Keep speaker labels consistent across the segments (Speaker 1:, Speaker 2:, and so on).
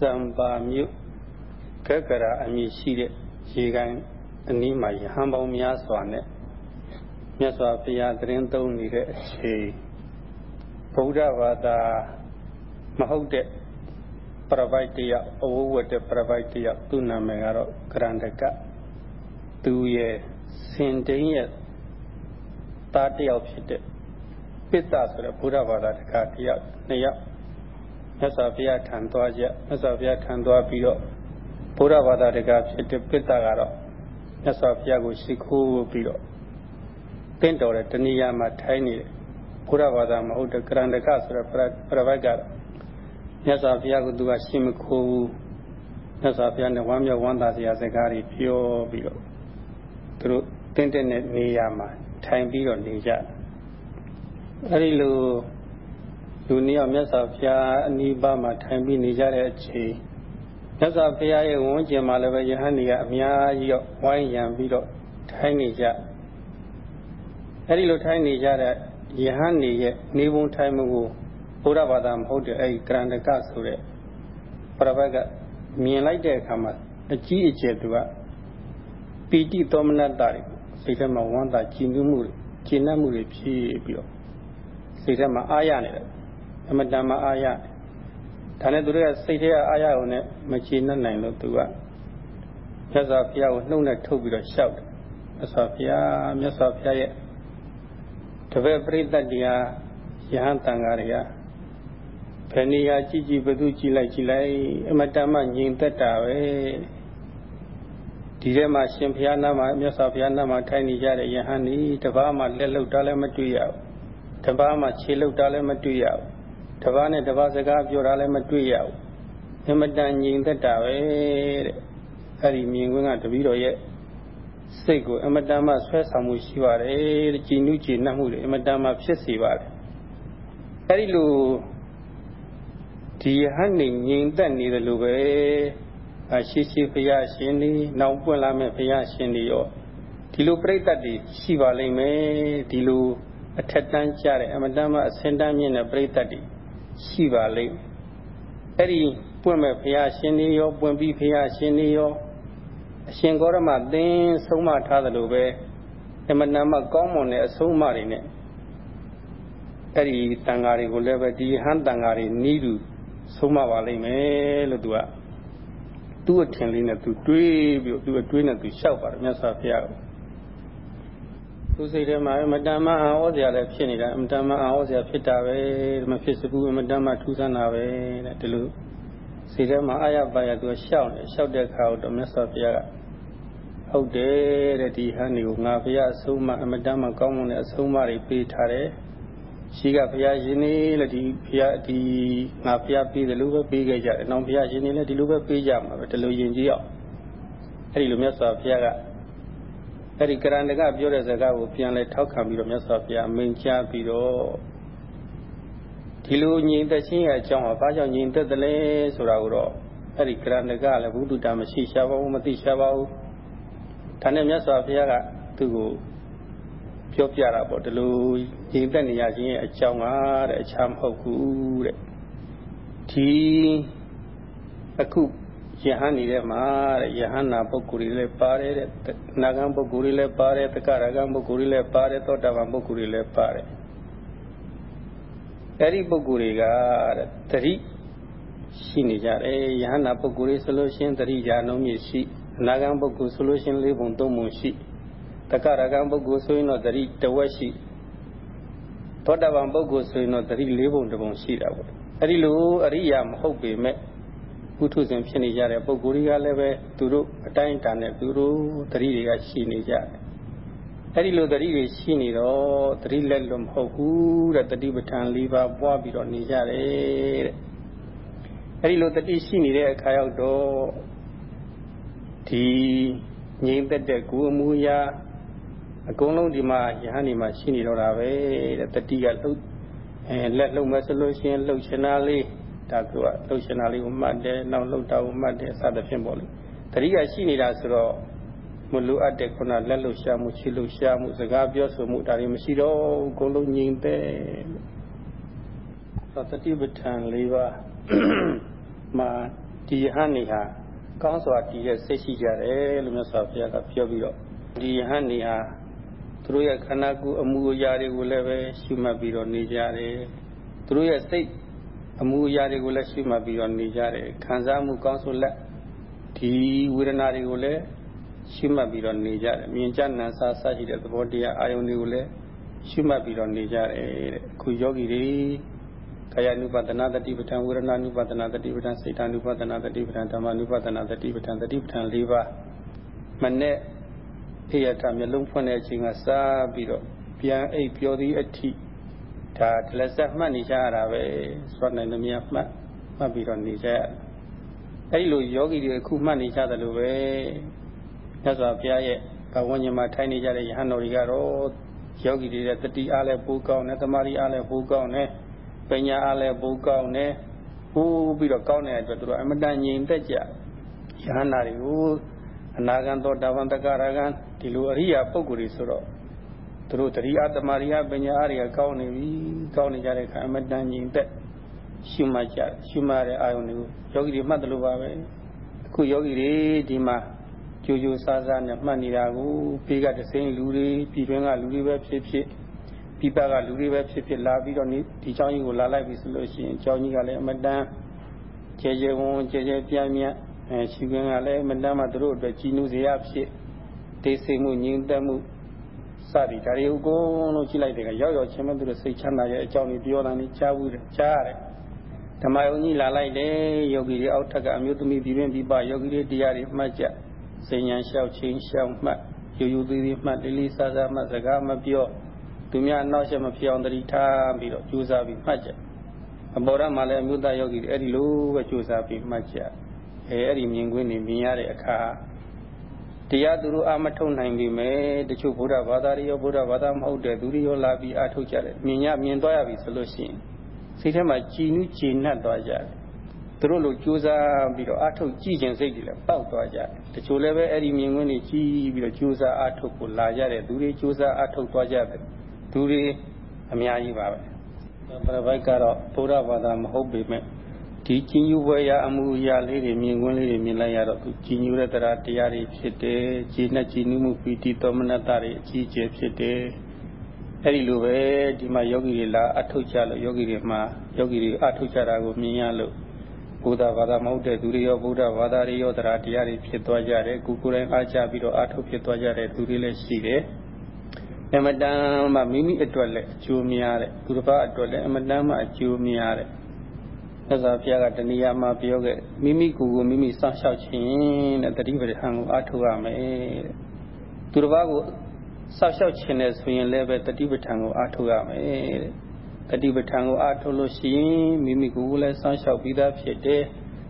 Speaker 1: ဇံပါမြို့ကက်ကရာအမည်ရှိတဲ့ရေကိုင်းအနီးမှာရဟန်းပေါင်းများစွာနဲ့မြတ်စွာဘုရားသတင်းသုံးနေတဲ့အချိန်ဗုဒ္ဓဘာသာမဟုတ်တဲ့ပရပိုက်တရအဝဝတ်တဲ့ပရပိုက်တရသူ့နာမည်ကတော့ကရန္တကသူရဲ့စင်တိန်ရဲ့သားတယောက်ဖြစ်တဲ့ပိဿဆိုတဲ့ဘုရားဘာသာတခါတယောက်နှစ်ယောက် မြတ်စွာဘုရားထံသွားကြမြတ်စွာဘုရားထံသွားပြီးတော့ဘုရားဘာသာတခါဖြစ်တဲ့ပိဿကတော့မြတ်စွာဘုရားကိုရှိခိုးပြီးတော့တင့်တော်တဲ့တဏှာမှာထိုင်းနေတယ်ဘုရားဘာသာမဟုတ်တဲ့ကရန္တကဆိုတဲ့ပရပိုက်ကတော့မြတ်စွာဘုရားကသူကရှင်းမခိုးဘူးမြတ်စွာဘုရားနဲ့ဝမ်းမြောက်ဝမ်းသာစရာစကားတွေပြောပြီးတော့သူတို့တင့်တဲ့နေရာမှာထိုင်ပြီးတော့နေကြအဲဒီလို လူနှစ်ယောက်မြတ်စွာဘုရားအနိဗ္ဗာန်မှာထိုင်ပြီးနေကြတဲ့အချိန်မြတ်စွာဘုရားရဲ့ဝန်းကျင်မှာလည်းပဲယဟန်တွေကအများကြီးတော့ဝိုင်းရံပြီးတော့ထိုင်နေကြအဲဒီလိုထိုင်နေကြတဲ့ယဟန်တွေရဲ့နေပုံထိုင်မှုကိုဘုရားဘာသာမဟုတ်တဲ့အဲဒီကရန္တကဆိုတဲ့ပရပတ်ကမြင်လိုက်တဲ့အခါမှာအကြီးအကျယ်သူကပီတိသောမနတ္တတွေစိတ်ထဲမှာဝမ်းသာကြည်နူးမှုတွေကျဉ်းနှံ့မှုတွေဖြစ်ပြီးတော့စိတ်ထဲမှာအားရနေတယ် အမတန်မှအားရဒါနဲ့သူတို့ကစိတ်ထဲကအားရုံနဲ့မချေနှံ့နိုင်လို့သူကမြတ်စွာဘုရားကိုနှုတ်နဲ့ထုတ်ပြီးတော့ရှောက်တယ်မြတ်စွာဘုရားမြတ်စွာဘုရားရဲ့တပည့်ပရိသတ်တရားယဟန်တန်ဃာတွေကဘယ်နေရာကြည့်ကြည့်ဘသူကြည့်လိုက်ကြည့်လိုက်အမတန်မှငြိမ်သက်တာပဲဒီထဲမှာရှင်ဘုရားနာမှာမြတ်စွာဘုရားနာမှာထိုင်နေကြတဲ့ယဟန်นี่တပားမှလက်လုတ်တာလည်းမတွေ့ရဘူးတပားမှခြေလုတ်တာလည်းမတွေ့ရဘူး တပားနဲ့တပားစကားပြောတာလည်းမတွေ့ရဘူးအမတန်ငြိမ်သက်တာပဲတဲ့အဲ့ဒီမြင်ကွင်းကတပည့်တော်ရဲ့စိတ်ကိုအမတန်မှဆွဲဆောင်မှုရှိပါတယ်ကြည်နူးကြည်နှံ့မှုတွေအမတန်မှဖြစ်စေပါတယ်အဲ့ဒီလိုဒီဟန်နေငြိမ်သက်နေတယ်လို့ပဲအရှိရှိဘုရားရှင်နေနောက်ပွင့်လာမဲ့ဘုရားရှင်တွေရောဒီလိုပြိတ္တတွေရှိပါလိမ့်မယ်ဒီလိုအထက်တန်းကြတဲ့အမတန်မှအစင်တန်းမြင့်တဲ့ပြိတ္တတွေ ရှိပါလိမ့်အဲ့ဒီပွင့်မဲ့ဘုရားရှင်တွေရောပွင့်ပြီးဘုရားရှင်တွေရောအရှင်ဂေါရမသင်ဆုံးမထားသလိုပဲအမတန်မှကောင်းမွန်တဲ့အဆုံးအမတွေနဲ့အဲ့ဒီတန်ဃာတွေကိုလည်းပဲဒီဟန်တန်ဃာတွေနီးသူဆုံးမပါလိမ့်မယ်လို့သူကသူ့အထင်လေးနဲ့သူတွေးပြီးသူ့အတွေးနဲ့သူလျှောက်ပါတယ်မြတ်စွာဘုရားကို သူစိတ်ထဲမှာအမတန်မှအာဟောစရာလည်းဖြစ်နေတာအမတန်မှအာဟောစရာဖြစ်တာပဲမဖြစ်စဘူးအမတန်မှထူးဆန်းတာပဲတဲ့ဒီလိုစိတ်ထဲမှာအာရပါရသူလျှောက်နေလျှောက်တဲ့အခါတော့မြတ်စွာဘုရားကဟုတ်တယ်တဲ့ဒီဟန်ဒီကိုငါဘုရားအဆုံးမအမတန်မှကောင်းမွန်တဲ့အဆုံးအမတွေပေးထားတယ်ရှိကဘုရားရှင်နေလည်းဒီဘုရားဒီငါဘုရားပေးတယ်လို့ပဲပေးခဲ့ကြတယ်။နောက်ဘုရားရှင်နေလည်းဒီလိုပဲပေးကြမှာပဲဒီလိုယဉ်ကျေးအောင်အဲ့ဒီလိုမြတ်စွာဘုရားက အဲ့ဒီကရဏကပြောတဲ့စကားကိုပြန်လဲထောက်ခံပြီးတော့မြတ်စွာဘုရားမိန့်ကြားပြီးတော့ဒီလိုညီသက်ချင်းရဲ့အကြောင်းဟာဘာကြောင့်ညီသက်တယ်လဲဆိုတာကိုတော့အဲ့ဒီကရဏကလည်းဘုဒ္ဓတာမရှိရှားပါဘူးမသိရှားပါဘူးဒါနဲ့မြတ်စွာဘုရားကသူ့ကိုပြောပြတာပေါ့ဒီလိုရင်သက်နေရခြင်းရဲ့အကြောင်းကတဲ့အခြားမဟုတ်ဘူးတဲ့ဒီအခု ယဟန်နေတဲ့မှာတဲ့ယဟန်နာပုဂ္ဂိုလ်တွေလည်းပါတယ်တဲ့နာဂံပုဂ္ဂိုလ်တွေလည်းပါတယ်တက္ကရာဂံပုဂ္ဂိုလ်တွေလည်းပါတယ်သောတာပန်ပုဂ္ဂိုလ်တွေလည်းပါတယ်အဲ့ဒီပုဂ္ဂိုလ်တွေကတဲ့တတိရှိနေကြတယ်ယဟန်နာပုဂ္ဂိုလ်တွေဆိုလို့ရှိရင်တတိညာလုံးမြင့်ရှိအနာဂံပုဂ္ဂိုလ်ဆိုလို့ရှိရင်လေးပုံသုံးပုံရှိတက္ကရာဂံပုဂ္ဂိုလ်ဆိုရင်တော့တတိတဝက်ရှိသောတာပန်ပုဂ္ဂိုလ်ဆိုရင်တော့တတိလေးပုံတစ်ပုံရှိတာပေါ့အဲ့ဒီလိုအရိယာမဟုတ်ပေမဲ့ ပုထုဇဉ်ဖြစ်နေကြတဲ့ပုဂ္ဂိုလ်တွေကလည်းပဲသူတို့အတိုင်းအတာနဲ့သူတို့တတိတွေကရှိနေကြတယ်အဲ့ဒီလိုတတိတွေရှိနေတော့တတိလက်လွတ်မဟုတ်ဘူးတဲ့တတိပဋ္ဌာန်၄ပါးပွားပြီးတော့နေကြတယ်တဲ့အဲ့ဒီလိုတတိရှိနေတဲ့အခါရောက်တော့ဒီငြိမ်သက်တဲ့ကိုယ်အမူအရာအကုန်လုံးဒီမှာယဟန်ဒီမှာရှိနေတော့တာပဲတဲ့တတိကလှုပ်အဲလက်လှုပ်မယ်ဆိုလို့ရှိရင်လှုပ်ချင်တာလေး ဒါကလှုပ်ချင်တာလေးကိုမှတ်တယ်နောက်လှုပ်တာကိုမှတ်တယ်စသဖြင့်ပေါ့လေတတိကရှိနေတာဆိုတော့မလိုအပ်တဲ့ခုနလက်လှုပ်ရှားမှုခြေလှုပ်ရှားမှုစကားပြောဆိုမှုဒါတွေမရှိတော့အကုန်လုံးငြိမ်သက်သတတိပဋ္ဌာန်၄ပါးမှာဒီယဟန်နေဟာကောင်းစွာတည်တဲ့စိတ်ရှိကြတယ်လို့မြတ်စွာဘုရားကပြောပြီးတော့ဒီယဟန်နေဟာသူတို့ရဲ့ခန္ဓာကိုယ်အမှုအရာတွေကိုလည်းပဲရှုမှတ်ပြီးတော့နေကြတယ်သူတို့ရဲ့စိတ် အမှုအရာတွေကိုလည်းရှုမှတ်ပြီးတော့နေကြတယ်ခံစားမှုကောင်းဆိုလက်ဒီဝေဒနာတွေကိုလည်းရှုမှတ်ပြီးတော့နေကြတယ်မြင်ကြနံစားစရှိတဲ့သဘောတရားအာယုန်တွေကိုလည်းရှုမှတ်ပြီးတော့နေကြတယ်တဲ့အခုယောဂီတွေကာယ ानु ပဒနာတတိပဋ္ဌာန်ဝေဒနာ ानु ပဒနာတတိပဋ္ဌာန်စိတ် ानु ပဒနာတတိပဋ္ဌာန်ဓမ္မ ानु ပဒနာတတိပဋ္ဌာန်တတိပဋ္ဌာန်၄ပါးမနဲ့အေယထမျက်လုံးဖွင့်တဲ့အချိန်ကစပြီးတော့ပြန်အိပ်ပြောသည်အထိ ဒါဒလဆက်မှတ်နေကြရတာပဲစွတ်နိုင်သမျှမှတ်မှတ်ပြီးတော့နေကြရအဲ့လိုယောဂီတွေအခုမှတ်နေကြတယ်လို့ပဲမြတ်စွာဘုရားရဲ့ဘဝဉ္ဇဉ်မှာထိုင်နေကြတဲ့ယဟန်တော်တွေကတော့ယောဂီတွေရဲ့တတိအားလည်းပိုးကောင်းတယ်တမာရီအားလည်းပိုးကောင်းတယ်ပညာအားလည်းပိုးကောင်းတယ်ပိုးပြီးတော့ကောင်းတဲ့အတွက်သူတို့အမတန်ငြိမ်သက်ကြယဟန်နာတွေကိုအနာဂံသောတာပန်တက္ကရာဂံဒီလိုအရိယာပုဂ္ဂိုလ်တွေဆိုတော့ သူတို့တတိအတမာရိယပညာအားတွေကကောင်းနေပြီကောင်းနေကြတဲ့အခါအမတန်ငြိမ်သက်ရှုမှတ်ကြရှုမှတ်တဲ့အာယုန်တွေကိုယောဂီတွေမှတ်တယ်လို့ပါပဲအခုယောဂီတွေဒီမှာကြိုးကြိုးစားစားနဲ့မှတ်နေတာကိုဖေးကတစိမ့်လူတွေပြည်တွင်းကလူတွေပဲဖြစ်ဖြစ်ပြပကလူတွေပဲဖြစ်ဖြစ်လာပြီးတော့ဒီเจ้าကြီးကိုလာလိုက်ပြီဆိုလို့ရှိရင်เจ้าကြီးကလည်းအမတန်ကျဲကျဲဝန်းကျဲကျဲပြန့်ပြန့်အဲရှိခွင့်ကလည်းအမတန်မှသူတို့အတွက်ကြီးနူးစရာဖြစ်ဒေစိမှုငြိမ်သက်မှု စသည်ဒါတွေအကုန်လုံးကြည့်လိုက်တဲ့ကရောက်ရောက်ချင်းမဲ့သူတို့စိတ်ချမ်းသာရဲ့အကြောင်းတွေပြောတာနေကြားဘူးတယ်ကြားရတယ်ဓမ္မယုံကြီးလာလိုက်တယ်ယောဂီတွေအောက်ထက်ကအမျိုးသမီးပြည်တွင်းပြည်ပယောဂီတွေတရားတွေမှတ်ကြစိညာလျှောက်ချင်းလျှောက်မှတ်ယူယူသေးသေးမှတ်လေးလေးစားစားမှတ်စကားမပြောသူများနောက်ဆက်မဖြစ်အောင်တတိထားပြီးတော့ကြိုးစားပြီးမှတ်ကြအပေါ်ရမှာလည်းအမျိုးသားယောဂီတွေအဲ့ဒီလိုပဲကြိုးစားပြီးမှတ်ကြအဲအဲ့ဒီမြင်ကွင်းနေမြင်ရတဲ့အခါ တရားသူတို့အာမထုတ်နိုင်ပြီမဲ့တချို့ဗုဒ္ဓဘာသာတွေရောဗုဒ္ဓဘာသာမဟုတ်တဲ့သူတွေရောလာပြီးအာထုတ်ကြတယ်မြင်ရမြင်သွားရပြီဆိုလို့ရှိရင်စိတ်ထဲမှာကြည်နူးကြည်နပ်သွားကြတယ်သူတို့လိုကြိုးစားပြီးတော့အာထုတ်ကြည့်ခြင်းစိတ်တွေလည်းပေါက်သွားကြတယ်တချို့လည်းပဲအဲ့ဒီမြင်ကွင်းတွေကြည်ပြီးတော့ကြိုးစားအာထုတ်ကိုလာကြတဲ့သူတွေကြိုးစားအာထုတ်သွားကြတယ်သူတွေအများကြီးပါပဲပရပိုက်ကတော့ဗုဒ္ဓဘာသာမဟုတ်ပေမဲ့ ဒီကြီးညူပွဲရအမှုအရာလေးတွေမြင်ကွင်းလေးတွေမြင်လိုက်ရတော့သူကြီးညူတဲ့တရားတရားတွေဖြစ်တယ်ကြီးနဲ့ကြီးနူးမှုပီတိသောမနတတွေအကြီးအကျယ်ဖြစ်တယ်အဲ့ဒီလိုပဲဒီမှာယောဂီတွေလာအထုတ်ကြလို့ယောဂီတွေမှာယောဂီတွေအထုတ်ကြတာကိုမြင်ရလို့ဘုရားဘာသာမဟုတ်တဲ့သူတွေရောဘုရားဘာသာတွေရောတရားတရားတွေဖြစ်သွားကြတယ်ကိုကိုယ်တိုင်အားကြပြီးတော့အထုတ်ဖြစ်သွားကြတဲ့သူတွေလည်းရှိတယ်အမတန်မှမိမိအတွက်လည်းအကျိုးများတဲ့သူတစ်ပါးအတွက်လည်းအမတန်မှအကျိုးများတဲ့ သစ္စာဘုရားကတဏှာမှာပြောခဲ့မိမိကိုယ်ကိုမိမိစောင့်ရှောက်ခြင်းတဲ့တတိပဋ္ဌာန်ကိုအားထုတ်ရမယ်တဲ့သူတစ်ပါးကိုစောင့်ရှောက်ခြင်းနဲ့ဆိုရင်လည်းပဲတတိပဋ္ဌာန်ကိုအားထုတ်ရမယ်တဲ့တတိပဋ္ဌာန်ကိုအားထုတ်လို့ရှိရင်မိမိကိုယ်ကိုလည်းစောင့်ရှောက်ပြီးသားဖြစ်တယ်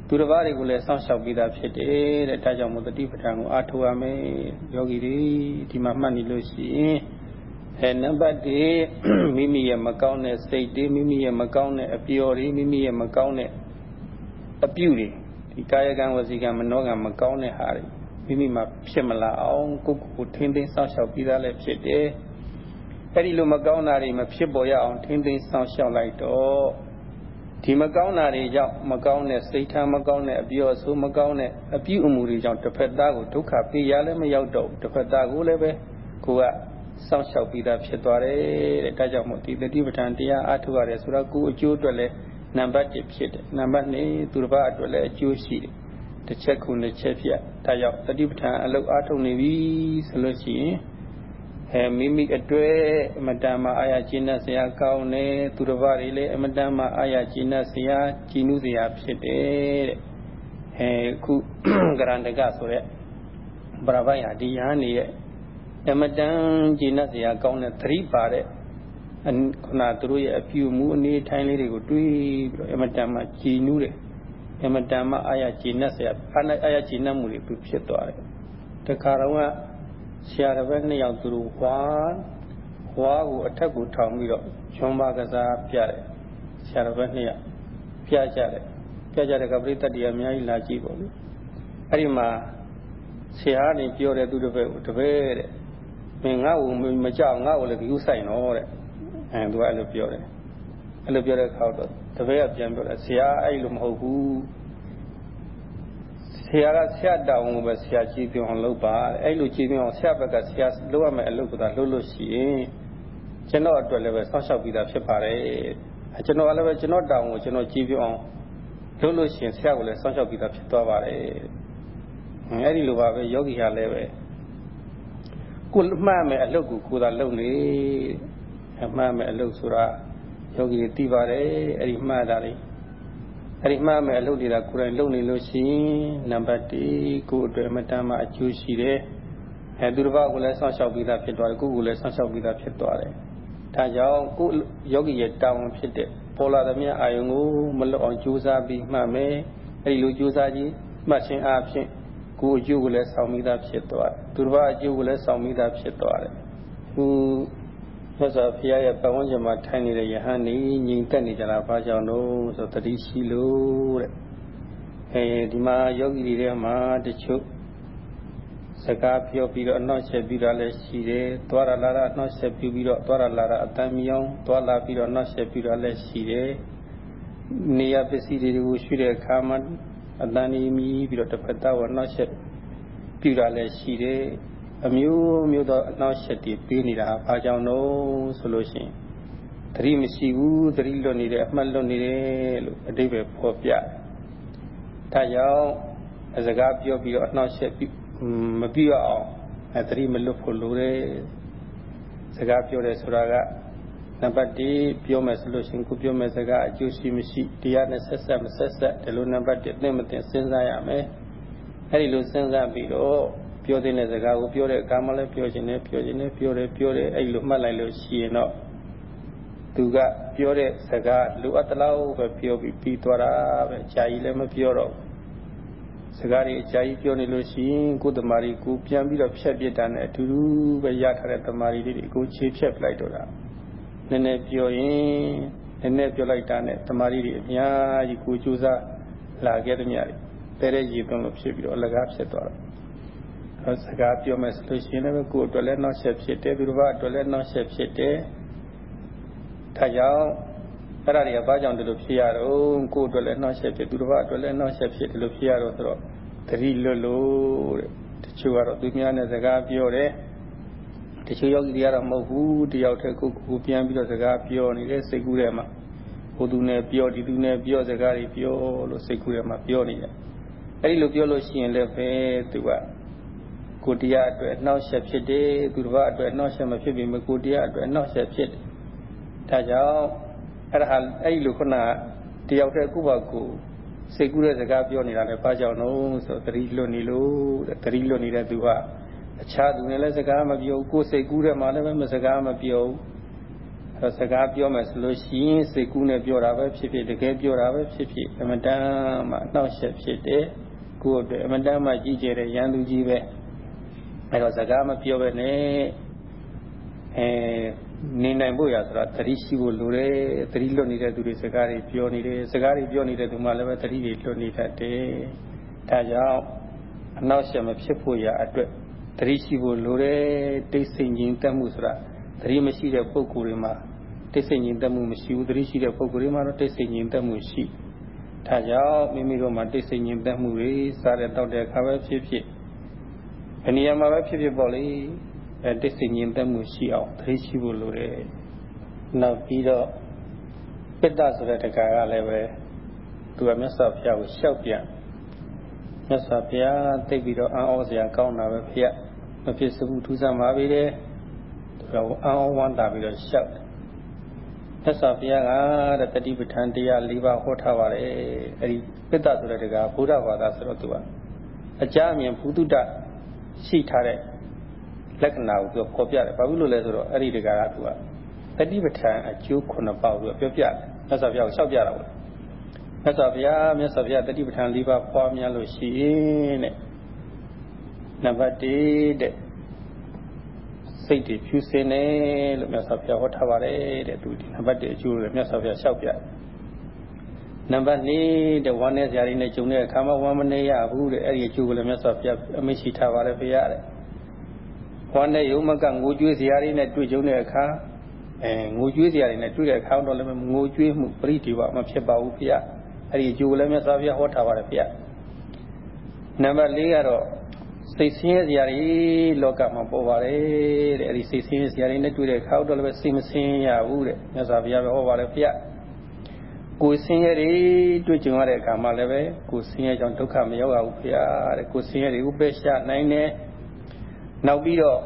Speaker 1: သူတစ်ပါးတွေကိုလည်းစောင့်ရှောက်ပြီးသားဖြစ်တယ်တဲ့ဒါကြောင့်မို့တတိပဋ္ဌာန်ကိုအားထုတ်ရမယ်ယောဂီတွေဒီမှာမှတ်နေလို့ရှိရင် အဲနံပါတ်1မိမိရဲ့မကောင်းတဲ့စိတ်တွေမိမိရဲ့မကောင်းတဲ့အပျော်တွေမိမိရဲ့မကောင်းတဲ့အပြုတွေဒီကာယကံဝစီကံမနောကံမကောင်းတဲ့ဟာတွေမိမိမှာဖြစ်မလာအောင်ကိုယ့်ကိုယ်ထိမ့်သိမ်းစောင့်ရှောက်ပြီးသားလည်းဖြစ်တယ်အဲ့ဒီလိုမကောင်းတာတွေမဖြစ်ပေါ်ရအောင်ထိမ့်သိမ်းစောင့်ရှောက်လိုက်တော့ဒီမကောင်းတာတွေကြောင့်မကောင်းတဲ့စိတ်ထားမကောင်းတဲ့အပြောဆိုမကောင်းတဲ့အပြုအမူတွေကြောင့်တစ်ဖက်သားကိုဒုက္ခပေးရလည်းမရောက်တော့တစ်ဖက်သားကိုလည်းပဲကိုက စောင့်ရှောက်ပြီးသားဖြစ်သွားတယ်တဲ့ဒါကြောင့်မို့ဒီတတိပဋ္ဌာန်တရားအားထုတ်ရတယ်ဆိုတော့ကိုယ်အကျိုးအတွက်လည်းနံပါတ်1ဖြစ်တယ်နံပါတ်2သူတစ်ပါးအတွက်လည်းအကျိုးရှိတယ်တစ်ချက်ခုနှစ်ချက်ပြဒါကြောင့်တတိပဋ္ဌာန်အလုပ်အားထုတ်နေပြီဆိုလို့ရှိရင်အဲမိမိအတွေ့အမတန်မှအာရကျင့်တဲ့ဆရာကောင်းတယ်သူတစ်ပါးတွေလည်းအမတန်မှအာရကျင့်တဲ့ဆရာကြည်နုဆရာဖြစ်တယ်တဲ့အဲခုကရန္တကဆိုတဲ့ဗရပိုင်ဟာဒီယဟန်နေရဲ့ အမတန်ကျင့်တ်စရာကောင်းတဲ့သတိပါတဲ့ခုနသူတို့ရဲ့အပြုမူအနေထိုင်းလေးတွေကိုတွေးပြီးတော့အမတန်မှကြည်နူးတယ်အမတန်မှအာရကျင့်တ်စရာအာရကျင့်တ်မှုတွေသူဖြစ်သွားတယ်တခါတော့ကဆရာတစ်ပည့်နှစ်ယောက်သူတို့ဝါဝါကိုအထက်ကိုထောင်ပြီးတော့ဂျွန်ပါကစားပြတယ်ဆရာတစ်ပည့်နှစ်ယောက်ပြကြတယ်ပြကြတဲ့ကပရိသတ်တရားအများကြီးလာကြည့်ပေါ့လေအဲ့ဒီမှာဆရာကနေပြောတယ်သူတစ်ပည့်ကိုတစ်ပည့်တဲ့ မင်းငါ့ကိုမကြောက်ငါ့ကိုလည်းဂရုစိုက်တော့တဲ့အဲသူကအဲ့လိုပြောတယ်အဲ့လိုပြောတဲ့အခါတော့တပည့်ကပြန်ပြောတယ်ဆရာအဲ့လိုမဟုတ်ဘူးရာကဆရာတောင်းကိုပဲဆရာကြည်ပြောင်းလုပ်ပါအဲ့လိုကြည်ပြောင်းဆရာဘက်ကဆရာလုပ်ရမယ်အလုပ်ကသာလုပ်လို့ရှိရင်ကျွန်တော်အတွက်လည်းပဲဆောက်ရှောက်ပြီးသားဖြစ်ပါတယ်ကျွန်တော်လည်းပဲကျွန်တော်တောင်းကိုကျွန်တော်ကြည်ပြောင်းလုပ်လို့ရှိရင်ဆရာကိုလည်းဆောက်ရှောက်ပြီးသားဖြစ်သွားပါတယ်အဲ့ဒီလိုပါပဲယောဂီဟာလည်းပဲ ကိုမှတ်မယ်အလုပ်ကိုကိုယ်သာလုပ်နေအမှတ်မယ်အလုပ်ဆိုတာယောဂီတွေသိပါတယ်အဲ့ဒီမှတ်တာလေးအဲ့ဒီမှတ်မယ်အလုပ်တွေကကိုယ်တိုင်လုပ်နေလို့ရှိရင်နံပါတ်1ကိုယ်အတွက်အမတန်မှအကျိုးရှိတယ်အဲသူတစ်ပါးကိုလည်းဆောင်းလျှောက်ပြီးသားဖြစ်သွားတယ်ကိုယ်ကိုလည်းဆောင်းလျှောက်ပြီးသားဖြစ်သွားတယ်ဒါကြောင့်ကိုယ်ယောဂီရဲ့တာဝန်ဖြစ်တဲ့ပေါ်လာသမျှအာယုံကိုမလွတ်အောင်ကြိုးစားပြီးမှတ်မယ်အဲ့ဒီလိုကြိုးစားကြည့်မှတ်ခြင်းအပြင် ကိုယ်အကျိုးကိုလည်းဆောင်မိတာဖြစ်သွားတယ်သူတစ်ပါးအကျိုးကိုလည်းဆောင်မိတာဖြစ်သွားတယ်ခုမြတ်စွာဘုရားရဲ့ပတ်ဝန်းကျင်မှာထိုင်နေတဲ့ယဟန်နေညီတက်နေကြတာဘာကြောင့်လို့ဆိုတတိရှိလို့တဲ့အဲဒီမှာယောဂီတွေထဲမှာတချို့စကားပြောပြီးတော့အနှောက်အယှက်ပြီးတာလည်းရှိတယ်။သွားရလာတာအနှောက်အယှက်ပြီးပြီးတော့သွားရလာတာအတန်မြောင်းသွားလာပြီးတော့အနှောက်အယှက်ပြီးတာလည်းရှိတယ်။နေရပစ္စည်းတွေကိုရွှေ့တဲ့အခါမှာ အတန်နေမြည်ပြီးတော့တစ်ဖက်သားကအနှောက်အယှက်ပြီးတာလည်းရှိတယ်။အမျိုးမျိုးသောအနှောက်အယှက်တွေပြီးနေတာဘာကြောင့်လို့ဆိုလို့ရှိရင်သတိမရှိဘူးသတိလွတ်နေတယ်အမှတ်လွတ်နေတယ်လို့အတိပ္ပယ်ဖော်ပြတယ်။ဒါကြောင့်အစကားပြောပြီးတော့အနှောက်အယှက်ပြီးမပြည့်အောင်အဲသတိမလွတ်ဖို့လိုတယ်စကားပြောတယ်ဆိုတာက နံပါတ်1ပြောမယ်ဆိုလို့ရှိရင်ကိုပြောမယ်စကားအကျိုးရှိမရှိတရားနဲ့ဆက်ဆက်မဆက်ဆက်ဒီလိုနံပါတ်1သိမသိစဉ်းစားရမယ်အဲဒီလိုစဉ်းစားပြီးတော့ပြောတဲ့စကားကိုပြောတဲ့အခါမှလည်းပြောခြင်းနဲ့ပြောခြင်းနဲ့ပြောတယ်ပြောတယ်အဲဒီလိုမှတ်လိုက်လို့ရှိရင်တော့သူကပြောတဲ့စကားလိုအပ်သလောက်ပဲပြောပြီးပြီးသွားတာပဲကြာကြီးလည်းမပြောတော့ဘူးစကားတွေအကြာကြီးပြောနေလို့ရှိရင်ကိုယ်တမာရီကိုပြန်ပြီးတော့ဖြတ်ပြစ်တာနဲ့အတူတူပဲရထားတဲ့တမာရီတွေကိုခြေဖြတ်ပလိုက်တော့တာ နည်းနည်းပြောရင်နည်းနည်းပြောလိုက်တာနဲ့တမာရီတွေအများကြီးကိုကြိုးစားလာခဲ့တဲ့မြတ်တွေတဲတဲ့ရည်သွန်းလို့ဖြစ်ပြီးတော့အလကားဖြစ်သွားတော့အဲစကားပြောမယ်ဆိုလို့ရှိရင်လည်းကိုယ်အတွက်လည်းနောက်ဆက်ဖြစ်တယ်သူတစ်ပါးအတွက်လည်းနောက်ဆက်ဖြစ်တယ်ဒါကြောင့်အဲ့ဒါတွေကဘာကြောင့်ဒီလိုဖြစ်ရတော့ကိုယ်အတွက်လည်းနှောက်ယှက်ဖြစ်သူတစ်ပါးအတွက်လည်းနှောက်ယှက်ဖြစ်ဒီလိုဖြစ်ရတော့ဆိုတော့သတိလွတ်လို့တဲ့တချို့ကတော့သူများနဲ့စကားပြောတယ် တချို့ယောဂီတွေကတော့မဟုတ်ဘူးတယောက်တည်းကိုကိုပြန်ပြီးတော့စကားပြောနေတဲ့စိတ်ကူးထဲမှာဟိုသူနဲ့ပြောဒီသူနဲ့ပြောစကားတွေပြောလို့စိတ်ကူးထဲမှာပြောနေတယ်အဲ့ဒီလိုပြောလို့ရှိရင်လည်းပဲသူကကိုတရားအတွက်နှောက်ယှက်ဖြစ်တယ်သူတစ်ပါးအတွက်နှောက်ယှက်မဖြစ်ပေမဲ့ကိုတရားအတွက်နှောက်ယှက်ဖြစ်တယ်ဒါကြောင့်အဲ့ဒါဟာအဲ့ဒီလိုခုနတယောက်တည်းကိုယ့်ဘာကိုစိတ်ကူးတဲ့စကားပြောနေတာလည်းဘာကြောင့်လို့ဆိုသတိလွတ်နေလို့တဲ့သတိလွတ်နေတဲ့သူက အခြားသူနဲ့လည်းစကားမပြောကိုယ်စိတ်ကူးတဲ့မှာလည်းမစကားမပြောအဲစကားပြောမယ်ဆိုလို့ရှိရင်စိတ်ကူးနဲ့ပြောတာပဲဖြစ်ဖြစ်တကယ်ပြောတာပဲဖြစ်ဖြစ်အမတန်မှနှောက်ယှက်ဖြစ်တယ်ကိုယ့်အတွက်အမတန်မှကြီးကျယ်တဲ့ရန်သူကြီးပဲအဲတော့စကားမပြောပဲနဲ့အဲနေနိုင်ဖို့ရဆိုတာသတိရှိဖို့လိုတယ်သတိလွတ်နေတဲ့သူတွေစကားတွေပြောနေတယ်စကားတွေပြောနေတဲ့သူမှလည်းပဲသတိတွေလွတ်နေတတ်တယ်ဒါကြောင့်အနောက်ရှက်မဖြစ်ဖို့ရအတွက် သတိရှိဖို့လိုတယ်တိတ်ဆိတ်ခြင်းတက်မှုဆိုတာသတိမရှိတဲ့ပုဂ္ဂိုလ်တွေမှာတိတ်ဆိတ်ခြင်းတက်မှုမရှိဘူးသတိရှိတဲ့ပုဂ္ဂိုလ်တွေမှာတော့တိတ်ဆိတ်ခြင်းတက်မှုရှိဒါကြောင့်မိမိတို့မှာတိတ်ဆိတ်ခြင်းတက်မှုတွေစားတဲ့တောက်တဲ့အခါပဲဖြစ်ဖြစ်ဘယ်နေရာမှာပဲဖြစ်ဖြစ်ပေါ့လေအဲတိတ်ဆိတ်ငြိမ်သက်မှုရှိအောင်သတိရှိဖို့လိုတယ်နောက်ပြီးတော့ပိတ္တဆိုတဲ့တက္ကကလည်းပဲသူကမြတ်စွာဘုရားကိုလျှောက်ပြန်မြတ်စွာဘုရားသိပြီးတော့အံ့ဩစရာကောင်းတာပဲဖေ မဖြစ်စဘူးထူးဆန်းပါပြီတဲ့သူကအံ့ဩဝမ်းသာပြီးတော့လျှောက်တယ်မြတ်စွာဘုရားကတဲ့တတိပဋ္ဌာန်တရား၄ပါးဟောထားပါတယ်အဲဒီပိတ္တဆိုတဲ့တက္ကကဘုရားဘာသာဆိုတော့သူကအကြအမြင်ဘုဒ္ဓရှိထားတဲ့လက္ခဏာကိုသူဖော်ပြတယ်ဘာဖြစ်လို့လဲဆိုတော့အဲ့ဒီတကာကသူကတတိပဋ္ဌာန်အကျိုးခုနှစ်ပါးကိုပြောပြတယ်မြတ်စွာဘုရားကိုလျှောက်ပြတာပေါ့မြတ်စွာဘုရားမြတ်စွာဘုရားတတိပဋ္ဌာန်၄ပါးပွားများလို့ရှိရင်တဲ့ နံပါတ်1တဲ့စိတ်တွေဖြူစင်တယ်လို့မြတ်စွာဘုရားဟောထားပါတယ်တဲ့သူဒီနံပါတ်1အကျိုးကိုမြတ်စွာဘုရားလျှောက်ပြတယ်နံပါတ်2တဲ့ဝမ်းနဲ့ဇာတိနဲ့ဂျုံတဲ့အခါမှာဝမ်းမနေရဘူးတဲ့အဲ့ဒီအကျိုးကိုလည်းမြတ်စွာဘုရားအမိရှိထားပါတယ်ဘုရားတဲ့ဟောတဲ့ယုံမကငိုကြွေးစရာတွေနဲ့တွေ့ကြုံတဲ့အခါအဲငိုကြွေးစရာတွေနဲ့တွေ့တဲ့အခါတော့လည်းငိုကြွေးမှုပရိဒီဝမဖြစ်ပါဘူးဖေ။အဲ့ဒီအကျိုးလည်းမြတ်စွာဘုရားဟောထားပါတယ်ဖေ။နနံပါတ်၄ကတော့ စိတ်ဆင်းရဲစရာတွေလောကမှာပေါ်ပါတယ်တဲ့အဲဒီစိတ်ဆင်းရဲစရာတွေနဲ့တွေ့တဲ့အခါတော့လည်းစိတ်မဆင်းရဘူးတဲ့မြတ်စွာဘုရားပဲဟောပါတယ်ဖေကိုယ်ဆင်းရဲတွေတွေ့ကြုံရတဲ့အခါမှာလည်းပဲကိုယ်ဆင်းရဲကြောင့်ဒုက္ခမရောက်ရဘူးဖေတဲ့ကိုယ်ဆင်းရဲတွေကိုပယ်ရှားနိုင်တယ်နောက်ပြီးတော့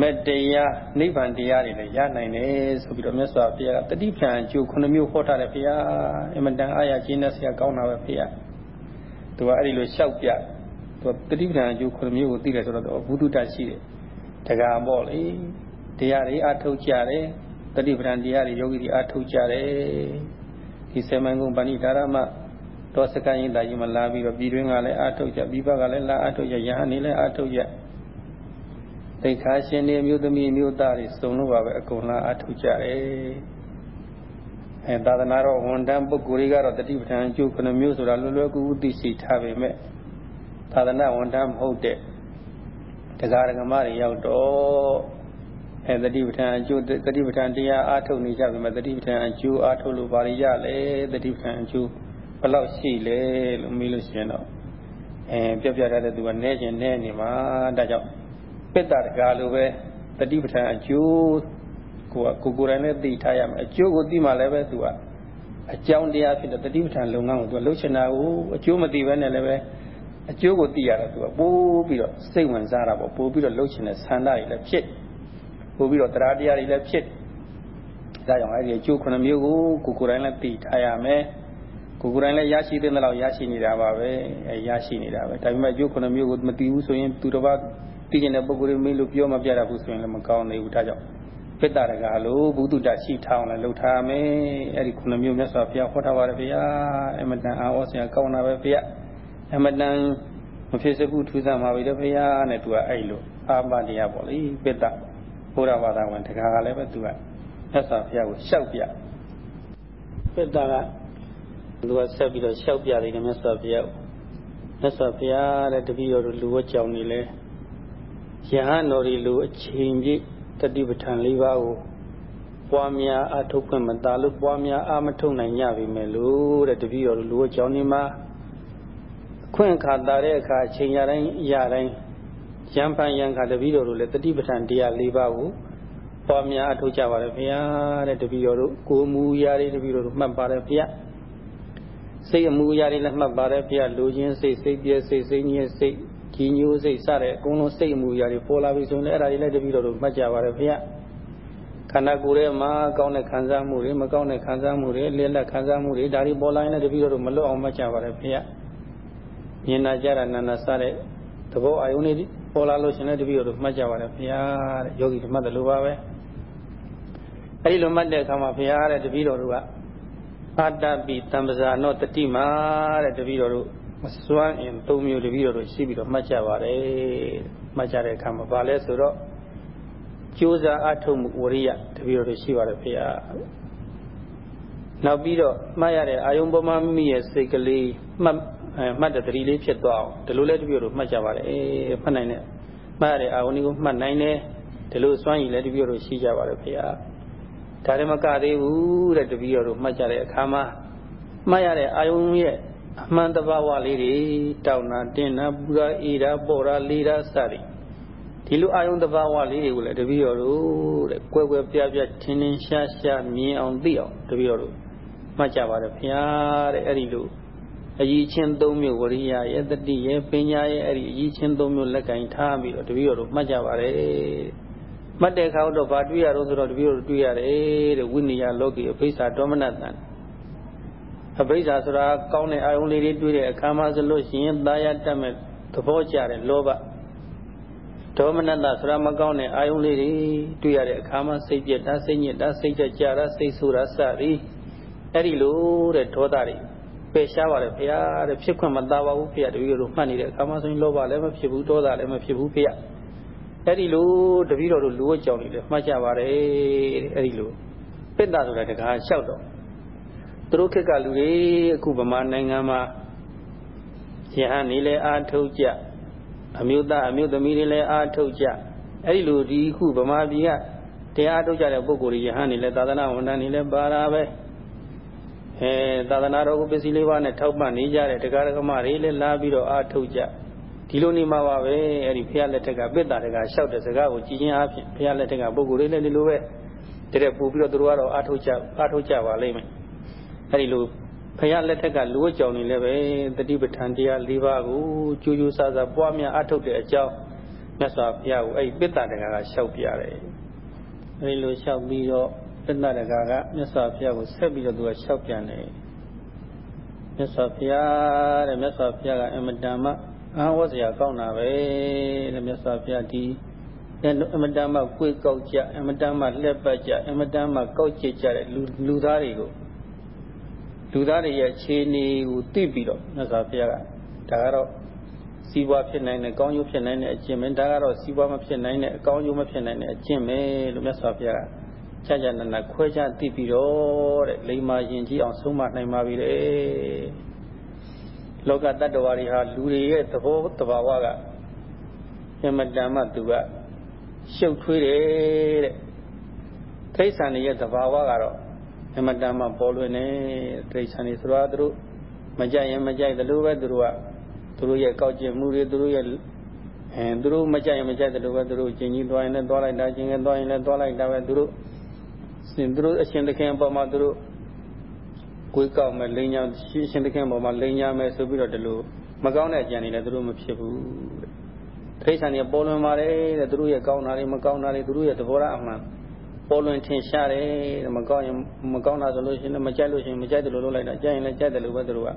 Speaker 1: မတရားနိဗ္ဗာန်တရားတွေလည်းရနိုင်တယ်ဆိုပြီးတော့မြတ်စွာဘုရားကတတိပ္ပံအကျိုးခုနှစ်မျိုးဟောထားတယ်ဖေအင်မတန်အားရခြင်းနဲ့ဆရာကောင်းတာပဲဖေသူကအဲ့ဒီလိုလျှောက်ပြ သူတတိပ္ပံအကျိုးခုနှစ်မျိုးကိုသိတယ်ဆိုတော့ဘုဒ္ဓတရှိတယ်တက္ကံပေါ့လေတရားတွေအထုတ်ကြတယ်တတိပ္ပံတရားတွေယောဂီတွေအထုတ်ကြတယ်ဒီဆေမန်ကုံပဏိဒါရမတော်စကရင်တာကြီးမလာပြီးတော့ပြည်တွင်းကလည်းအထုတ်ကြပြီးပကလည်းလာအထုတ်ကြရဟန်းနေလည်းအထုတ်ကြသိခါရှင်တွေမျိုးသမီးမျိုးသားတွေစုံလို့ပါပဲအကုန်လုံးအထုတ်ကြတယ်အဲသာသနာတော်ဝန်တန်းပုဂ္ဂိုလ်တွေကတော့တတိပဋ္ဌာန်ကျိုးခုနှမျိုးဆိုတာလွယ်လွယ်ကူကူသိရှိထားပေမဲ့ သာသနာဝန်တန်းမဟုတ်တဲ့တရားဓမ္မတွေရောက်တော့အဲတတိပဋ္ဌာန်အကျိုးတတိပဋ္ဌာန်တရားအားထုတ်နေကြပြီမဲ့တတိပဋ္ဌာန်အကျိုးအားထုတ်လို့ပါရရလေတတိပဋ္ဌာန်အကျိုးဘယ်လောက်ရှိလဲလို့မေးလို့ရှိရင်တော့အဲပြပြထားတဲ့သူကနဲခြင်းနဲနေမှာဒါကြောင့်ပိတ္တတကာလိုပဲတတိပဋ္ဌာန်အကျိုးကိုကကိုကိုယ်တိုင်နဲ့သိထားရမယ်အကျိုးကိုသိမှလည်းပဲသူကအကြောင်းတရားဖြစ်တဲ့တတိပဋ္ဌာန်လုပ်ငန်းကိုသူကလှုပ်ချင်တာကိုအကျိုးမသိဘဲနဲ့လည်းပဲ အကျိုးကိုသိရတော့သူကပိုးပြီးတော့စိတ်ဝင်စားတာပေါ့ပိုးပြီးတော့လှုပ်ချင်တဲ့ဆန္ဒတွေလည်းဖြစ်ပိုးပြီးတော့တရားတရားတွေလည်းဖြစ်ဒါကြောင့်အဲဒီအကျိုးခုနှစ်မျိုးကိုကိုကိုယ်တိုင်လည်းသိထားရမယ်ကိုကိုယ်တိုင်လည်းရရှိတဲ့လောက်ရရှိနေတာပါပဲအဲရရှိနေတာပဲဒါပေမဲ့အကျိုးခုနှစ်မျိုးကိုမသိဘူးဆိုရင်သူတစ်ပါးသိကျင်တဲ့ပုဂ္ဂိုလ်တွေမေးလို့ပြောမပြတတ်ဘူးဆိုရင်လည်းမကောင်းသေးဘူးဒါကြောင့်ပိတ္တရကလို့ဘုဒ္ဓတရှိထောင်းလည်းလှုပ်ထားမယ်အဲ့ဒီခုနှစ်မျိုးမြတ်စွာဘုရားဟောထားပါတယ်ဗျာအမတန်အားဩစရာကောင်းတာပဲဗျာ အမတန်မဖြစ်စဘူးထူးဆန်းပါပြီတော့ဗျာနဲ့သူကအဲ့လိုအာမတရားပေါ့လေပိတ္တဘုရားဘာသာဝင်တခါကလည်းပဲသူကမြတ်စွာဘုရားကိုလျှောက်ပြပိတ္တကသူကဆက်ပြီးတော့လျှောက်ပြတယ်မြတ်စွာဘုရားမြတ်စွာဘုရားတဲ့တပည့်တော်တို့လူဝတ်ကြောင်နေလဲယဟန်တော်ဒီလူအချိန်ပြည့်တတိပဋ္ဌာန်၄ပါးကိုပွားများအထုတ်ခွင့်မသာလို့ပွားများအာမထုတ်နိုင်ကြပြီမယ်လို့တဲ့တပည့်တော်လူဝတ်ကြောင်နေမှာ ခွင့်ခါတာတဲ့အခါအချိန်ရတိုင်းရတိုင်းရံဖန်ရံခါတပည့်တော်တို့လည်းတတိပဋ္ဌာန်တရား၄ပါးကိုပွားများအထုတ်ကြပါရဖေဟာတဲ့တပည့်တော်တို့ကိုမူရာတွေတပည့်တော်တို့မှတ်ပါတယ်ဖေဟာစိတ်အမူအရာတွေလည်းမှတ်ပါတယ်ဖေဟာလူချင်းစိတ်စိတ်ပြည့်စိတ်စိတ်ညစ်စိတ်ကြီးညိုစိတ်စတဲ့အကုန်လုံးစိတ်အမူအရာတွေပေါ်လာပြီဆိုရင်အဲ့ဒါတွေလည်းတပည့်တော်တို့မှတ်ကြပါရဖေဟာခန္ဓာကိုယ်ထဲမှာကောင်းတဲ့ခံစားမှုတွေမကောင်းတဲ့ခံစားမှုတွေလင်းလက်ခံစားမှုတွေဒါတွေပေါ်လာရင်လည်းတပည့်တော်တို့မလွတ်အောင်မှတ်ကြပါရဖေဟာ မြင်နာကြတာနာနာစတဲ့သဘောအာယုန်တွေပေါ်လာလို့ရှင်လည်းတပည့်တော်တို့မှတ်ကြပါရဖေဟာတဲ့ယောဂီဓမ္မတလူပါပဲအဲ့ဒီလိုမှတ်တဲ့အခါမှာဘုရားတဲ့တပည့်တော်တို့ကအတ္တပိတံပဇာနောတတိမာတဲ့တပည့်တော်တို့မစွမ်းအင်၃မျိုးတပည့်တော်တို့ရှိပြီးတော့မှတ်ကြပါတယ်မှတ်ကြတဲ့အခါမှာဘာလဲဆိုတော့ကြိုးစားအထုတ်မှုဝရိယတပည့်တော်တို့ရှိပါတယ်ဖေဟာနောက်ပြီးတော့မှတ်ရတဲ့အာယုံပေါ်မှာမိမိရဲ့စိတ်ကလေးမှတ် မှတ်တဲ့တတိလေးဖြစ်သွားအောင်ဒီလိုလဲတပည့်တော်မှတ်ကြပါတယ်အေးမှတ်နိုင်တဲ့မှတ်ရတဲ့အာယုံကိုမှတ်နိုင်တယ်ဒီလိုစွမ်းရည်လဲတပည့်တော်ရှိကြပါတယ်ဖေဟာဒါလည်းမကသေးဘူးတဲ့တပည့်တော်တို့မှတ်ကြတဲ့အခါမှာမှတ်ရတဲ့အာယုံရဲ့အမှန်တဘာဝလေးတွေတောင်းတာတင်းတာပူတာအေးတာပေါ်တာလေးတာစသည်ဒီလိုအာယုံတဘာဝလေးတွေကိုလည်းတပည့်တော်တို့တဲ့ကွယ်ကွယ်ပြားပြားထင်းထင်းရှားရှားမြင်အောင်သိအောင်တပည့်တော်တို့မှတ်ကြပါတယ်ဘုရားတဲ့အဲ့ဒီလို အကြီးချင်းသုံးမျိုးဝရိယရဲ့တတိရဲ့ပညာရဲ့အဲ့ဒီအကြီးချင်းသုံးမျိုးလက်ကင်ထားပြီးတော့တပည့်တော်တို့မှတ်ကြပါတယ်မှတ်တဲ့အခါတော့ဘာတွေ့ရတော့ဆိုတော့တပည့်တို့တွေ့ရတယ်တဲ့ဝိနည်းလောကီအဖိစ္ဆာဒေါမနတန်အဖိစ္ဆာဆိုတာကောင်းတဲ့အာယုံလေးတွေတွေ့တဲ့အခါမှာဆိုလို့ရှိရင်သာယာတတ်မဲ့သဘောကျတဲ့လောဘဒေါမနတဆိုတာမကောင်းတဲ့အာယုံလေးတွေတွေ့ရတဲ့အခါမှာစိတ်ပြက်တာစိတ်ညစ်တာစိတ်ကြကြတာစိတ်ဆိုးတာစသည်အဲ့ဒီလိုတဲ့ဒေါသတွေ ပယ်ရှားပါလေဖေရတဲ့ဖြစ်ခွင့်မသာပါဘူးဖေရတပည့်တို့မှတ်နေတဲ့အခါမှာဆိုရင်လောဘလည်းမဖြစ်ဘူးဒေါသလည်းမဖြစ်ဘူးဖေရအဲ့ဒီလိုတပည့်တော်တို့လူဝတ်ကြောင်နေတယ်မှတ်ကြပါတယ်တဲ့အဲ့ဒီလိုပိတ္တဆိုတာတကားလျှောက်တော့သူတို့ခေတ်ကလူတွေအခုဗမာနိုင်ငံမှာယဟန်နေလဲအာထုတ်ကြအမျိုးသားအမျိုးသမီးတွေလည်းအာထုတ်ကြအဲ့ဒီလိုဒီခုဗမာပြည်ကတရားထုတ်ကြတဲ့ပုဂ္ဂိုလ်တွေယဟန်နေလဲသာသနာဝန်ထမ်းတွေလည်းပါတာပဲ အဲသာသနာတော်ကိုပစ္စည်းလေးပါးနဲ့ထောက်ပံ့နေကြတဲ့တရားဓမ္မတွေလည်းလာပြီးတော့အားထုတ်ကြဒီလိုနေမှာပါပဲအဲ့ဒီဖះလက်ထက်ကပိတ္တာတကလျှောက်တဲ့စကားကိုကြည်ချင်းအားဖြင့်ဖះလက်ထက်ကပုဂ္ဂိုလ်လေးလည်းဒီလိုပဲတရက်ပူပြီးတော့သူတို့ကတော့အားထုတ်ကြအားထုတ်ကြပါလိမ့်မယ်အဲ့ဒီလိုဖះလက်ထက်ကလူ့ကြောင်နေလည်းပဲတတိပဋ္ဌာန်တရား၄ပါးကိုကြိုးကြိုးစားစားပွားများအားထုတ်တဲ့အကြောင်းမြတ်စွာဘုရားကိုအဲ့ဒီပိတ္တာတကကလျှောက်ပြရတယ်အဲ့ဒီလိုလျှောက်ပြီးတော့ပိ တ္တာတကကမြတ်စွာဘုရားကိုဆက်ပြီးတော့သူကလျှောက်ပြန်တယ်မြတ်စွာဘုရားတဲ့မြတ်စွာဘုရားကအမတန်မှအာဝတ်စရာကောင်းတာပဲတဲ့မြတ်စွာဘုရားဒီအမတန်မှကိုယ်ကောက်ကြအမတန်မှလက်ပတ်ကြအမတန်မှကောက်ကျစ်ကြတဲ့လူလူသားတွေကိုလူသားတွေရဲ့အခြေအနေကိုသိပြီးတော့မြတ်စွာဘုရားကဒါကတော့စီးပွားဖြစ်နိုင်တဲ့ကောင်းကျိုးဖြစ်နိုင်တဲ့အကျင့်ပဲဒါကတော့စီးပွားမဖြစ်နိုင်တဲ့အကောင်းကျိုးမဖြစ်နိုင်တဲ့အကျင့်ပဲလို့မြတ်စွာဘုရားက ချာချာနာနာခွဲခြားသိပြီးတော့တဲ့လိမ္မာရင်ကြီးအောင်ဆုံးမနိုင်ပါပြီတဲ့လောကတ attva တွေဟာလူတွေရဲ့သဘောတဘာဝကအမတန်မှသူကရှုပ်ထွေးတယ်တဲ့တိဋ္ဌာန်ရဲ့သဘာဝကတော့အမတန်မှပေါ်လွင်နေတိဋ္ဌာန်တွေဆိုတော့သူတို့မကြိုက်ရင်မကြိုက်တယ်လို့ပဲသူတို့ကသူတို့ရဲ့ကောက်ကျင်မှုတွေသူတို့ရဲ့အဲသူတို့မကြိုက်ရင်မကြိုက်တယ်လို့ပဲသူတို့ကျင်ကြီးသွားရင်လည်းသွားလိုက်တာကျင်ငယ်သွားရင်လည်းသွားလိုက်တာပဲသူတို့ စင်သူတို့အရှင်သခင်အပေါ်မှာသူတို့ကိုယ်ကောက်မဲ့လိန်ညာရှင်ရှင်သခင်ပေါ်မှာလိန်ညာမဲ့ဆိုပြီးတော့ဒီလိုမကောင်းတဲ့အကြံတွေလည်းသူတို့မဖြစ်ဘူးတဲ့ထိษံတွေပေါ်လွင်ပါတယ်တဲ့သူတို့ရဲ့ကောင်းတာတွေမကောင်းတာတွေသူတို့ရဲ့သဘောထားအမှန်ပေါ်လွင်ထင်ရှားတယ်တဲ့မကောင်းရင်မကောင်းတာဆိုလို့ရှိရင်မကြိုက်လို့ရှိရင်မကြိုက်တယ်လို့လုပ်လိုက်တာကြိုက်ရင်လည်းကြိုက်တယ်လို့ပဲသူတို့က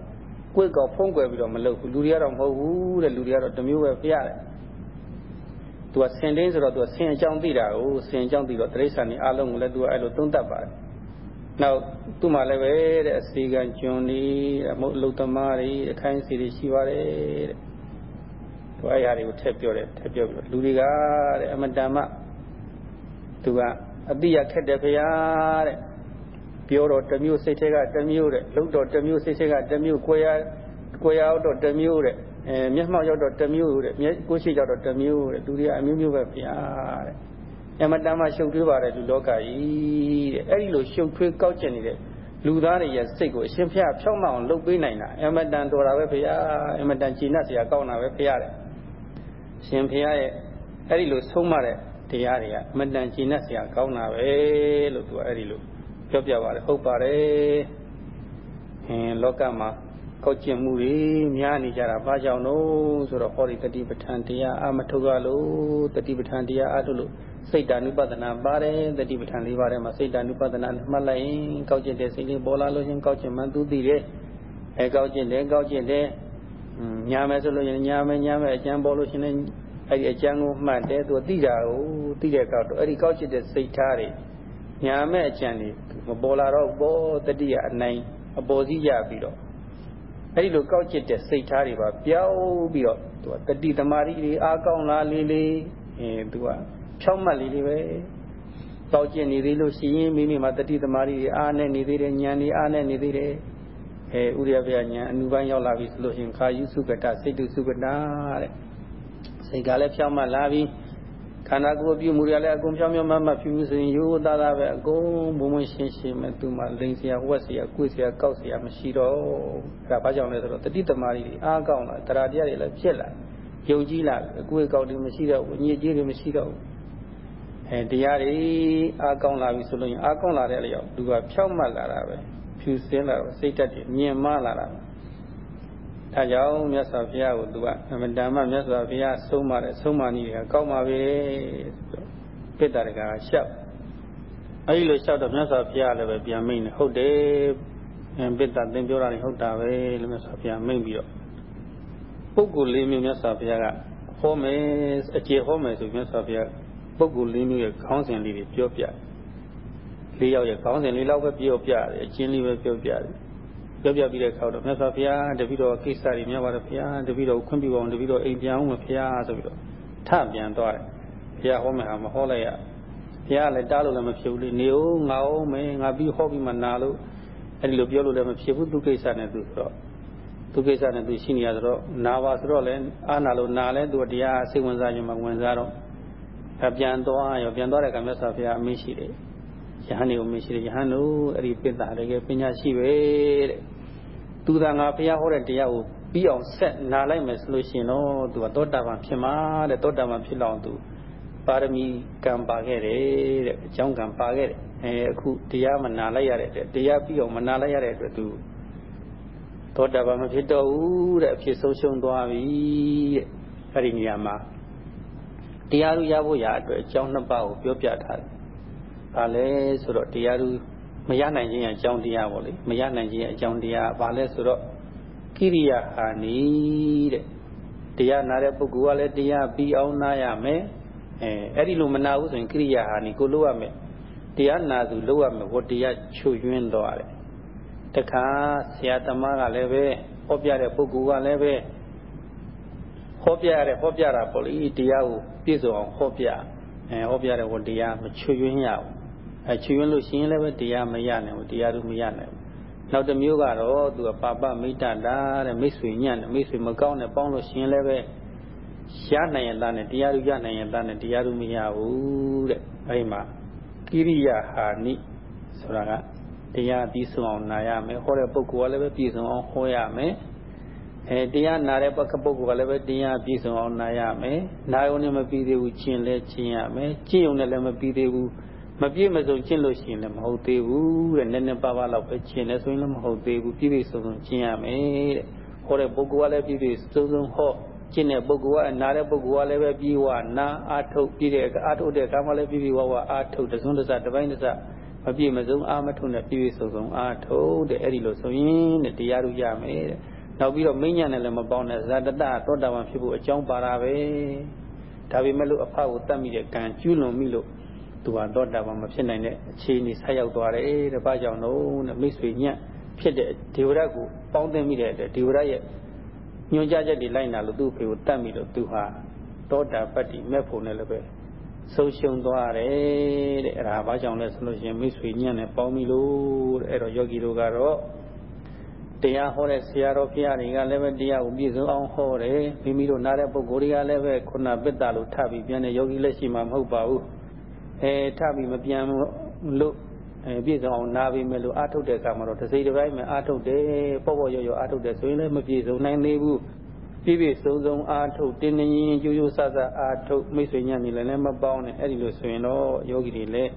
Speaker 1: ကိုယ်ကောက်ဖုံးကွယ်ပြီးတော့မလုပ်ဘူးလူတွေကတော့မဟုတ်ဘူးတဲ့လူတွေကတော့တမျိုးပဲဖျရတယ် သူကဆင်တင်းဆိုတော့သူကဆင်အကြောင်းသိတာကိုဆင်အကြောင်းသိတော့တိရစ္ဆာန်တွေအားလုံးကိုလည်းသူကအဲ့လိုသုံးသပ်ပါတယ်နောက်သူ့မှာလည်းပဲတဲ့အစီကံကျွန်းဒီအမုတ်လုသမားတွေအခိုင်းစီတွေရှိပါတယ်တဲ့သူအဲ့ဟာတွေကိုထည့်ပြောတယ်ထည့်ပြောပြီးတော့လူတွေကတဲ့အမတန်မှသူကအတိရခက်တယ်ဖရာတဲ့ပြောတော့တစ်မျိုးစိတ်ထဲကတစ်မျိုးတဲ့လှုပ်တော့တစ်မျိုးစိတ်ထဲကတစ်မျိုးကိုယ်ရကိုယ်ရတော့တစ်မျိုးတဲ့ အဲမျက်မှောက်ရောက်တော့တစ်မျိုးတဲ့မျက်ကိုယ်ရှိရောက်တော့တစ်မျိုးတဲ့လူတွေကအမျိုးမျိုးပဲဖရာတဲ့အမတန်မှရှုပ်ထွေးပါတယ်လူလောကကြီးတဲ့အဲ့ဒီလိုရှုပ်ထွေးကောက်ကျင်နေတဲ့လူသားတွေရဲ့စိတ်ကိုအရှင်ဖျားဖြောင်းမအောင်လုပ်ပေးနိုင်တာအမတန်တော်တာပဲဖရာအမတန်ကြည်နပ်စရာကောင်းတာပဲဖရာတဲ့ရှင်ဖရာရဲ့အဲ့ဒီလိုဆုံးမတဲ့တရားတွေကအမတန်ကြည်နပ်စရာကောင်းတာပဲလို့သူကအဲ့ဒီလိုပြောပြပါတယ်ဟုတ်ပါတယ်အင်းလောကမှာ ကောက်ကျင်မှုတွေများနေကြတာဘာကြောင့်လို့ဆိုတော့ဟောဒီတတိပဋ္ဌာန်တရားအမထုတ်ရလို့တတိပဋ္ဌာန်တရားအထုတ်လို့စိတ်တ ानु ပဒနာပါတယ်တတိပဋ္ဌာန်၄ပါးထဲမှာစိတ်တ ानु ပဒနာမှတ်လိုက်ရင်ကောက်ကျင်တဲ့စိတ်လေးပေါ်လာလို့ရှင်ကောက်ကျင်မှသူသိတယ်အဲကောက်ကျင်တယ်ကောက်ကျင်တယ်ညာမယ်ဆိုလို့ရင်ညာမယ်ညာမယ်အကျံပေါ်လို့ရှင်လည်းအဲ့ဒီအကျံကိုမှတ်တယ်သူသိတာကိုသိတဲ့ကောက်တော့အဲ့ဒီကောက်ကျင်တဲ့စိတ်ထားတွေညာမဲ့အကျံတွေမပေါ်လာတော့ဘောတတိယအနိုင်အပေါ်စီးရပြီးတော့ အဲ့လိုကောက်ကျစ်တဲ့စိတ်ထားတွေပါပြောင်းပြီးတော့သူကတတိတမာရီတွေအားကောင်းလာလေးလေးအင်းသူကဖြောင့်မတ်လေးလေးပဲကောက်ကျစ်နေသေးလို့ရှိရင်မိမိမှာတတိတမာရီတွေအားနဲ့နေသေးတယ်ညံနေအားနဲ့နေသေးတယ်အဲဥရိယပြညာအနုပိုင်းရောက်လာပြီဆိုလို့ရင်ခာယုစုကတစိတ်တုစုကတတဲ့စိတ်ကလည်းဖြောင့်မတ်လာပြီး ခန္ဓာကိုယ်ပြုမှုတွေလည်းအကုန်ဖြောင်းဖြောင်းမမဖြူဆိုရင်ရိုးသားသားပဲအကုန်ဘုံဘုံရှင်းရှင်းမဲ့သူ့မှာလိန်စရာဝက်စရာကိုယ်စရာကောက်စရာမရှိတော့အဲဒါဘာကြောင့်လဲဆိုတော့တတိသမารီတွေအားကောင်းလာတရားတရားတွေလည်းဖြစ်လာယုံကြည်လာအကိုယ်ကောက်တွေမရှိတော့ဘူးညစ်ကြေးတွေမရှိတော့ဘူးအဲတရားတွေအားကောင်းလာပြီဆိုလို့ရင်အားကောင်းလာတဲ့အလျောက်သူကဖြောင်းမှတ်လာတာပဲဖြူစင်းလာတော့စိတ်ဓာတ်တွေမြင်မလာတာ ဒါကြောင့်မြတ်စွာဘုရားကိုသူကအမတန်မှမြတ်စွာဘုရားဆုံးမတဲ့ဆုံးမနည်းတွေကကောက်ပါပဲပိတ္တရကရှောက်အဲဒီလိုလျှောက်တော့မြတ်စွာဘုရားလည်းပဲပြန်မိန်တယ်ဟုတ်တယ်ပိတ္တသင်ပြောတာလည်းဟုတ်တာပဲလို့မြတ်စွာဘုရားမိန်ပြီးတော့ပုဂ္ဂိုလ်လေးမျိုးမြတ်စွာဘုရားကဟောမယ်အခြေဟောမယ်ဆိုမြတ်စွာဘုရားပုဂ္ဂိုလ်လေးမျိုးရဲ့ခေါင်းစဉ်လေးတွေပြောပြလေးယောက်ရဲ့ခေါင်းစဉ်လေးလောက်ပဲပြောပြတယ်အချင်းလေးပဲပြောပြတယ် ပြောပြပြီးတဲ့အခါတော့မြတ်စွာဘုရားတပည့်တော်ကိစ္စတွေများပါတယ်ဘုရားတပည့်တော်ခွင့်ပြုပါအောင်တပည့်တော်အိမ်ပြန်အောင်မဘုရားဆိုပြီးတော့ထပြန်သွားတယ်ဘုရားဟောမယ်ဟာမဟောလိုက်ရဘုရားလည်းတားလို့လည်းမဖြစ်ဘူးလေနေဦးငါအောင်မယ်ငါပြီးဟောပြီးမှနာလို့အဲ့ဒီလိုပြောလို့လည်းမဖြစ်ဘူးသူကိစ္စနဲ့သူဆိုတော့သူကိစ္စနဲ့သူရှိနေရဆိုတော့နာပါဆိုတော့လည်းအာနာလို့နာလဲသူတရားစိတ်ဝင်စားခြင်းမဝင်စားတော့ပြန်သွားရောပြန်သွားတဲ့ကမြတ်စွာဘုရားအမိရှိတယ်ယဟန်တွေကိုမင်းရှိတယ်ယဟန်တို့အဲ့ဒီပိတ္တာတကယ်ပညာရှိပဲတဲ့ သူသာငါဘုရားဟောတဲ့တရားကိုပြီးအောင်ဆက်နာလိုက်မယ်ဆိုလို့ရှိရင်တော့သူကသောတာပန်ဖြစ်မှာတဲ့သောတာပန်ဖြစ်လောက်သူပါရမီကံပါခဲ့တယ်တဲ့အကြောင်းကံပါခဲ့တယ်အဲအခုတရားမနာလိုက်ရတဲ့တရားပြီးအောင်မနာလိုက်ရတဲ့အတွက်သူသောတာပန်မဖြစ်တော့ဘူးတဲ့အဖြစ်ဆုံးရှုံးသွားပြီတဲ့အဲ့ဒီနေရာမှာတရားလူရဖို့ရာအတွက်အကြောင်းနှစ်ပါးကိုပြောပြထားတယ်။ဘာလဲဆိုတော့တရားလူ မရနိုင်ခြင်းရဲ့အကြောင်းတရားပေါ့လေမရနိုင်ခြင်းရဲ့အကြောင်းတရားဘာလဲဆိုတော့ကိရိယာဟာနီတဲ့တရားနာတဲ့ပုဂ္ဂိုလ်ကလည်းတရားပြီးအောင်နာရမယ်အဲအဲ့ဒီလိုမနာဘူးဆိုရင်ကိရိယာဟာနီကိုလုပ်ရမယ်တရားနာသူလုပ်ရမယ်ဟောတရားချွတ်ယွင်းတော့တယ်တခါဆရာသမားကလည်းပဲဟောပြတဲ့ပုဂ္ဂိုလ်ကလည်းပဲဟောပြရတဲ့ဟောပြတာပေါ့လေတရားကိုပြည့်စုံအောင်ဟောပြအဲဟောပြတဲ့ဟောတရားမချွတ်ယွင်းရဘူး အဲချွတ်ယွင်းလို့ရှိရင်လည်းပဲတရားမရနိုင်ဘူးတရားတို့မရနိုင်ဘူးနောက်တစ်မျိုးကတော့သူကပါပမိတ္တတာတဲ့မိတ်ဆွေညံ့တယ်မိတ်ဆွေမကောင်းတဲ့ပေါင်းလို့ရှိရင်လည်းပဲရနိုင်ရတဲ့နဲ့တရားတို့ရနိုင်ရတဲ့နဲ့တရားတို့မရဘူးတဲ့အဲဒီမှာကိရိယာဟာနိဆိုတာကတရားပြီးဆုံးအောင်နာရမယ်ဟောတဲ့ပုဂ္ဂိုလ်ကလည်းပဲပြီးဆုံးအောင်ဟောရမယ်အဲတရားနာတဲ့ပုဂ္ဂိုလ်ကလည်းပဲတရားပြီးဆုံးအောင်နာရမယ်နာယုံနဲ့မပြီးသေးဘူးကျင့်လဲကျင့်ရမယ်ကျင့်ုံနဲ့လည်းမပြီးသေးဘူး မပြည့်မစုံကျင့်လို့ရှိရင်လည်းမဟုတ်သေးဘူးတဲ့နည်းနည်းပါးပါးလောက်ပဲကျင့်လဲဆိုရင်လည်းမဟုတ်သေးဘူးပြည့်ပြည့်စုံစုံကျင့်ရမယ်တဲ့ဟောတဲ့ပုဂ္ဂိုလ်ကလည်းပြည့်ပြည့်စုံစုံဟောကျင့်တဲ့ပုဂ္ဂိုလ်ကနားတဲ့ပုဂ္ဂိုလ်ကလည်းပဲပြီးဝနာအာထုတ်ပြီးတဲ့အာထုတ်တဲ့အခါမှလည်းပြီးပြီးဝဝအာထုတ်တစွန်းတစတပိုင်းတစမပြည့်မစုံအာမထုတ်နဲ့ပြည့်ပြည့်စုံစုံအာထုတ်တဲ့အဲ့ဒီလိုဆိုရင်တဲ့တရားတို့ရမယ်တဲ့နောက်ပြီးတော့မိညာနဲ့လည်းမပေါင်းတဲ့ဇာတတသောတာပန်ဖြစ်ဖို့အကြောင်းပါတာပဲဒါပေမဲ့လို့အဖကိုတတ်မိတဲ့ကံကျူးလွန်မိလို့ သူဟာသောတာပန်မဖြစ်နိုင်တဲ့အခြေအနေဆက်ရောက်သွားတယ်တဲ့ဘာကြောင့်လို့တဲ့မိတ်ဆွေညံ့ဖြစ်တဲ့ဒေဝရတ်ကိုပေါင်းသိမိတဲ့အတွက်ဒေဝရတ်ရဲ့ညွှန်ကြားချက်တွေလိုက်နာလို့သူ့ဖေကိုတတ်မိလို့သူဟာသောတာပတ္တိမဲ့ဖို့နဲ့လည်းပဲဆုံးရှုံးသွားတယ်တဲ့အဲ့ဒါဘာကြောင့်လဲဆိုလို့ရှိရင်မိတ်ဆွေညံ့နဲ့ပေါင်းပြီလို့တဲ့အဲ့တော့ယောဂီတို့ကတော့တရားဟောတဲ့ဆရာတော်ဖျားတွေကလည်းပဲတရားကိုပြည့်စုံအောင်ဟောတယ်မိမိတို့နားတဲ့ပုဂ္ဂိုလ်တွေကလည်းပဲခုနပိတ္တလို့ထပ်ပြီးပြန်တဲ့ယောဂီလက်ရှိမှာမဟုတ်ပါဘူး အဲထပြီးမပြန်လို့အဲပြည့်စုံအောင်နာပြီးမယ်လို့အာထုတ်တဲ့အခါမှာတော့တစ်စိတ်တစ်ပိုင်းမှာအာထုတ်တယ်ပေါ့ပေါ့ရော့ရော့အာထုတ်တယ်ဆိုရင်လည်းမပြည့်စုံနိုင်သေးဘူးပြည့်ပြည့်စုံစုံအာထုတ်တင်းတင်းရင်ကျိုးကျိုးဆဆအာထုတ်မိတ်ဆွေညံ့နေလည်းမပေါင်းနဲ့အဲ့ဒီလိုဆိုရင်တော့ယောဂီတွေလည်း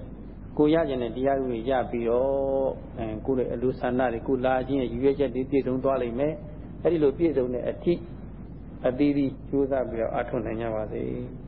Speaker 1: ကိုရကျင်တဲ့တရားတွေရပြီးတော့အဲကိုယ့်ရဲ့အလိုဆန္ဒတွေကိုလာခြင်းရဲ့ရည်ရွယ်ချက်တွေပြည့်စုံသွားလိမ့်မယ်အဲ့ဒီလိုပြည့်စုံတဲ့အထိအသီးသီးကြိုးစားပြီးတော့အာထုတ်နိုင်ကြပါစေ။